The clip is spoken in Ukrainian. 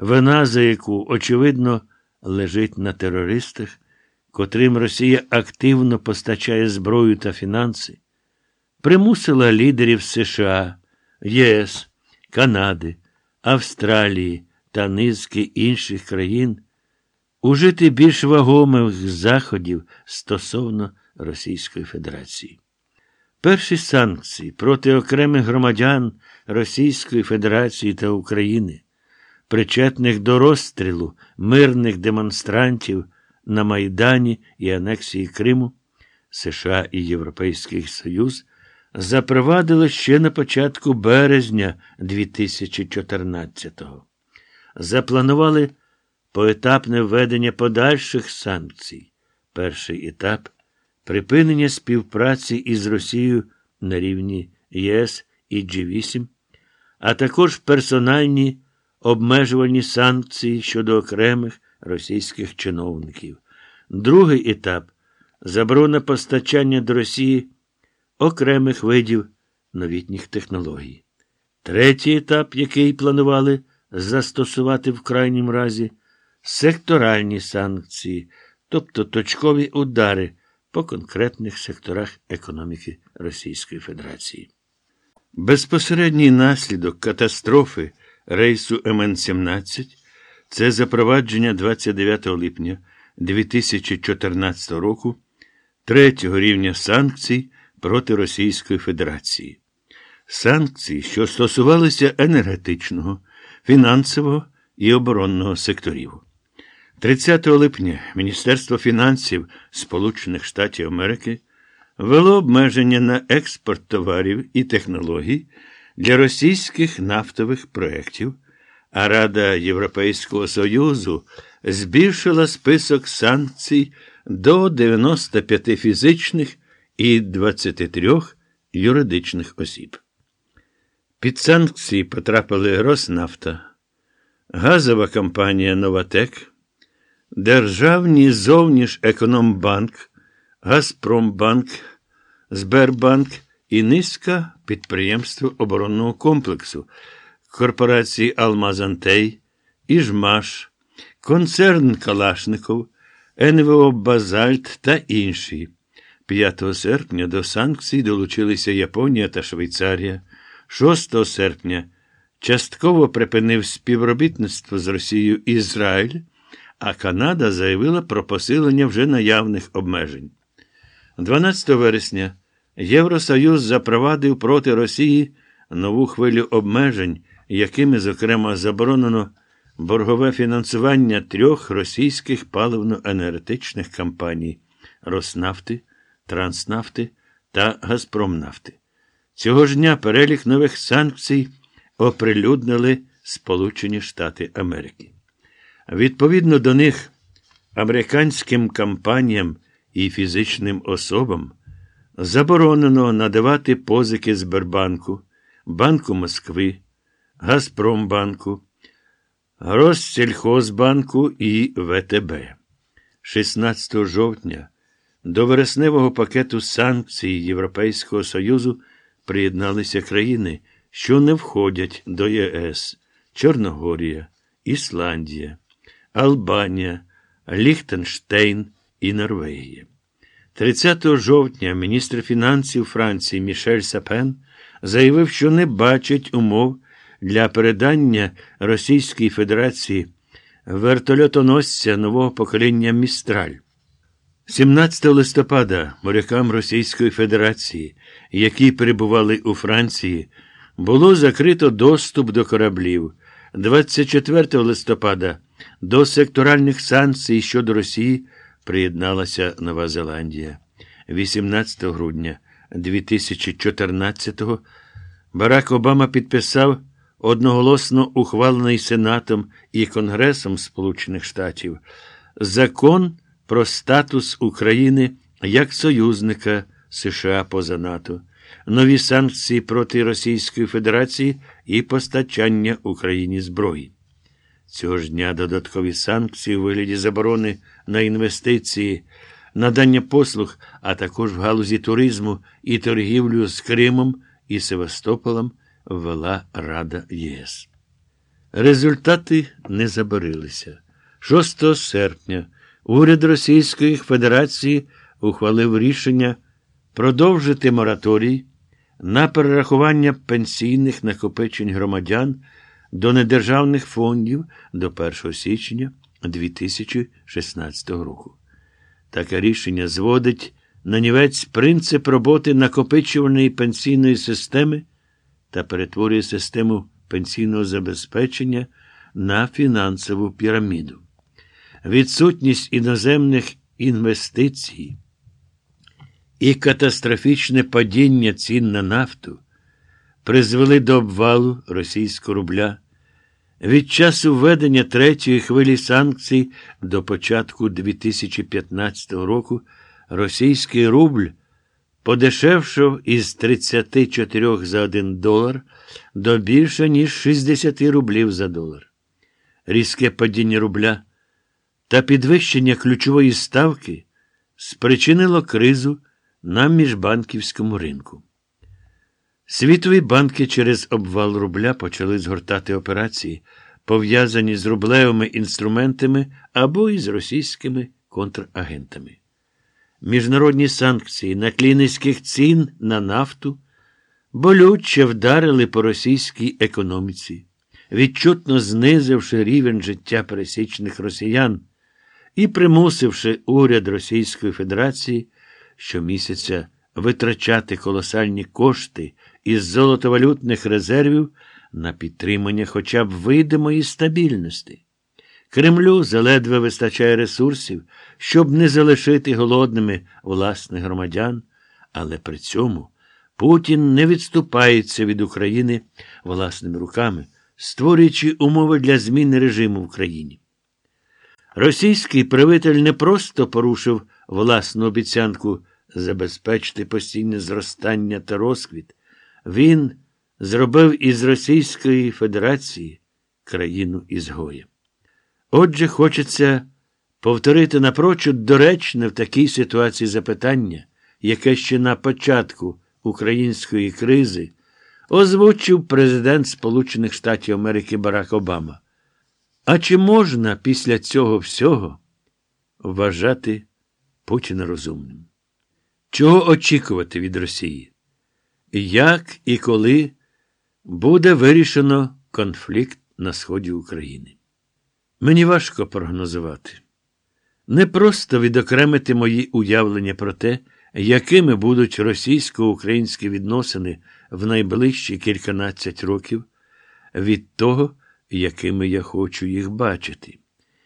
вина за яку, очевидно, лежить на терористах, котрим Росія активно постачає зброю та фінанси, примусила лідерів США, ЄС, Канади, Австралії та низки інших країн ужити більш вагомих заходів стосовно Російської Федерації. Перші санкції проти окремих громадян Російської Федерації та України, причетних до розстрілу мирних демонстрантів на Майдані і анексії Криму, США і Європейський Союз запровадили ще на початку березня 2014-го. Запланували поетапне введення подальших санкцій. Перший етап припинення співпраці із Росією на рівні ЄС і G8, а також персональні обмежувальні санкції щодо окремих російських чиновників. Другий етап заборона постачання до Росії окремих видів новітніх технологій. Третій етап, який планували застосувати в крайнім разі, секторальні санкції, тобто точкові удари по конкретних секторах економіки Російської Федерації. Безпосередній наслідок катастрофи рейсу МН-17 це запровадження 29 липня 2014 року третього рівня санкцій проти Російської Федерації. Санкції, що стосувалися енергетичного, фінансового і оборонного секторів. 30 липня Міністерство фінансів Сполучених Штатів Америки вело обмеження на експорт товарів і технологій для російських нафтових проєктів, а Рада Європейського Союзу збільшила список санкцій до 95 фізичних і 23 юридичних осіб. Під санкції потрапили Роснафта, газова компанія Новатек, Державні зовнішекономбанк, Газпромбанк, Сбербанк і низка підприємств оборонного комплексу, корпорації Алмазантей, Іжмаш, концерн Калашников, НВО Базальт та інші. 5 серпня до санкцій долучилися Японія та Швейцарія. 6 серпня частково припинив співробітництво з Росією Ізраїль, а Канада заявила про посилення вже наявних обмежень. 12 вересня Євросоюз запровадив проти Росії нову хвилю обмежень, якими, зокрема, заборонено боргове фінансування трьох російських паливно-енергетичних компаній Роснафти, Транснафти та Газпромнафти. Цього ж дня перелік нових санкцій оприлюднили Сполучені Штати Америки. Відповідно до них, американським компаніям і фізичним особам заборонено надавати позики Сбербанку, Банку Москви, Газпромбанку, Россельхозбанку і ВТБ. 16 жовтня до вересневого пакету санкцій Європейського Союзу приєдналися країни, що не входять до ЄС Чорногорія, Ісландія, Албанія, Ліхтенштейн і Норвегія. 30 жовтня міністр фінансів Франції Мішель Сапен заявив, що не бачить умов для передання Російській Федерації вертольотоносця нового покоління Містраль. 17 листопада морякам Російської Федерації, які перебували у Франції, було закрито доступ до кораблів. 24 листопада до секторальних санкцій щодо Росії приєдналася Нова Зеландія. 18 грудня 2014-го Барак Обама підписав одноголосно ухвалений Сенатом і Конгресом Сполучених Штатів закон про статус України як союзника США поза НАТО, нові санкції проти Російської Федерації і постачання Україні зброї. Цього ж дня додаткові санкції у вигляді заборони на інвестиції, надання послуг, а також в галузі туризму і торгівлю з Кримом і Севастополем ввела Рада ЄС. Результати не забарилися. 6 серпня уряд Російської Федерації ухвалив рішення продовжити мораторій на перерахування пенсійних накопичень громадян до недержавних фондів до 1 січня 2016 року. Таке рішення зводить на нівець принцип роботи накопичувальної пенсійної системи та перетворює систему пенсійного забезпечення на фінансову піраміду. Відсутність іноземних інвестицій і катастрофічне падіння цін на нафту призвели до обвалу російського рубля. Від часу введення третьої хвилі санкцій до початку 2015 року російський рубль подешевшав із 34 за 1 долар до більше, ніж 60 рублів за долар. Різке падіння рубля та підвищення ключової ставки спричинило кризу на міжбанківському ринку. Світові банки через обвал рубля почали згортати операції, пов'язані з рублевими інструментами або із російськими контрагентами. Міжнародні санкції на тлі низьких цін на нафту болюче вдарили по російській економіці, відчутно знизивши рівень життя пересічних росіян і примусивши уряд Російської Федерації щомісяця витрачати колосальні кошти із золотовалютних резервів на підтримання хоча б видимої стабільності. Кремлю заледве вистачає ресурсів, щоб не залишити голодними власних громадян, але при цьому Путін не відступається від України власними руками, створюючи умови для зміни режиму в країні. Російський правитель не просто порушив власну обіцянку забезпечити постійне зростання та розквіт, він зробив із Російської Федерації країну ізгоя. Отже, хочеться повторити напрочуд доречне в такій ситуації запитання, яке ще на початку української кризи озвучив президент Сполучених Штатів Америки Барак Обама. А чи можна після цього всього вважати Путіна розумним? Чого очікувати від Росії? Як і коли буде вирішено конфлікт на сході України? Мені важко прогнозувати. Не просто відокремити мої уявлення про те, якими будуть російсько-українські відносини в найближчі кільканадцять років від того, якими я хочу їх бачити.